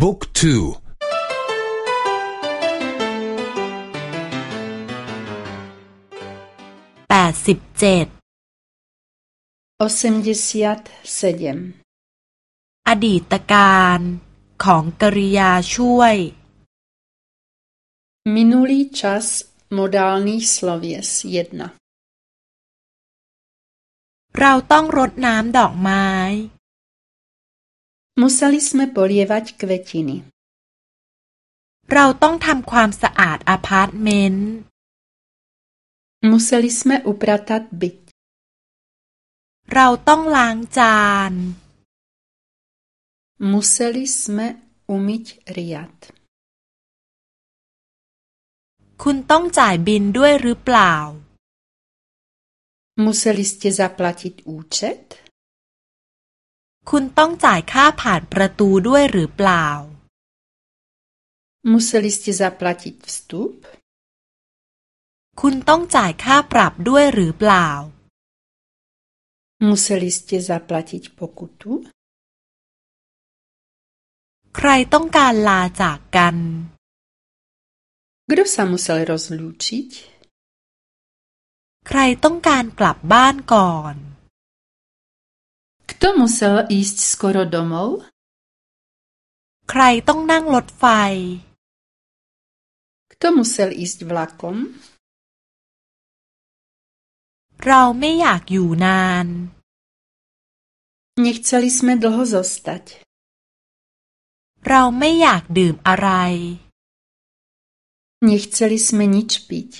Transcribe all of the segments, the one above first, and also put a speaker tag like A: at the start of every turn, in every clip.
A: บุ๊กทู
B: แปดสิบเจ็ดอดีตการของกริยาช่วย
C: Minulý čas modálných slověs jedna
B: เราต้องรดน้ำดอกไม้
C: Museli jsme polievať kvetiny.
B: เราต้องทำความสะอาดอพาร์ตเมนต์
C: Museli jsme upratat byt.
B: เราต้องล้างจาน
C: Museli jsme umyť riad.
B: คุณต้องจ่ายบินด้วยหรือเปล่า
C: Museli ste zaplatiť účet?
B: คุณต้องจ่ายค่าผ่านประตูด้วยหรือเปล่า
C: Museli ste zaplatiť vstup?
B: คุณต้องจ่ายค่าปรับด้วยหรือเปล่า
C: Museli ste zaplatiť pokutu?
B: ใครต้องการลาจากกัน
C: Kdo sa musel rozlúčiť?
B: ใครต้องการกลับบ้านก่อน
C: Kto musel ísť skoro domov?
B: ใครต้องนั่งรถไฟ
C: Kto musel ísť vlakom?
B: เราไม่อยากอยู่นาน
C: Nechceli sme dlho zostať.
B: เราไม่อยากดื่มอะไร
C: Nechceli sme nič piť.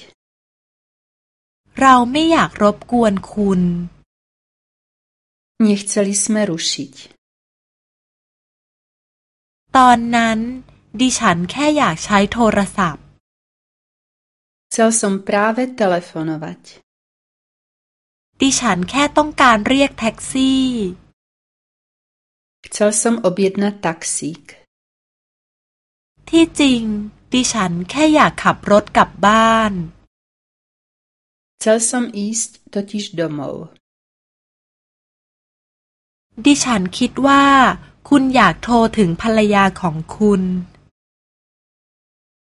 B: เราไม่อยากรบกวนคุณ
C: Nechceli sme rušiť.
B: ตอนนั้น ดิฉันแค่อยากใช้โทรศัพท์
C: Chcel som práve telefonovať.
B: ดิฉันแค่ต้องการเรียกแท็กซี่
C: Chcel som objednať taxík.
B: ที่จริง ดิฉันแค่อยากขับรถกลับบ้าน
C: Chcel som ísť totiž domov.
B: ดิฉันคิดว่าคุณอยากโทรถึงภรรยาของคุณ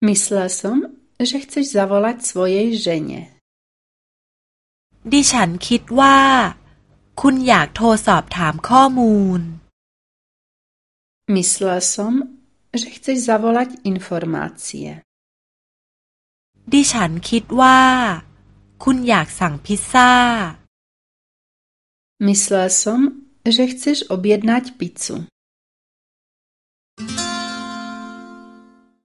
C: Myslel som, že chceš zavolať svojej žene.
B: ดิฉันคิดว่า คุณอยากโทรสอบถามข้อมูล
C: Myslel som, že chceš zavolať informácie.
B: ดิฉันคิดว่า คุณอยากสั่งพิซซ่า
C: Myslel som, že chceš objednať pizzu.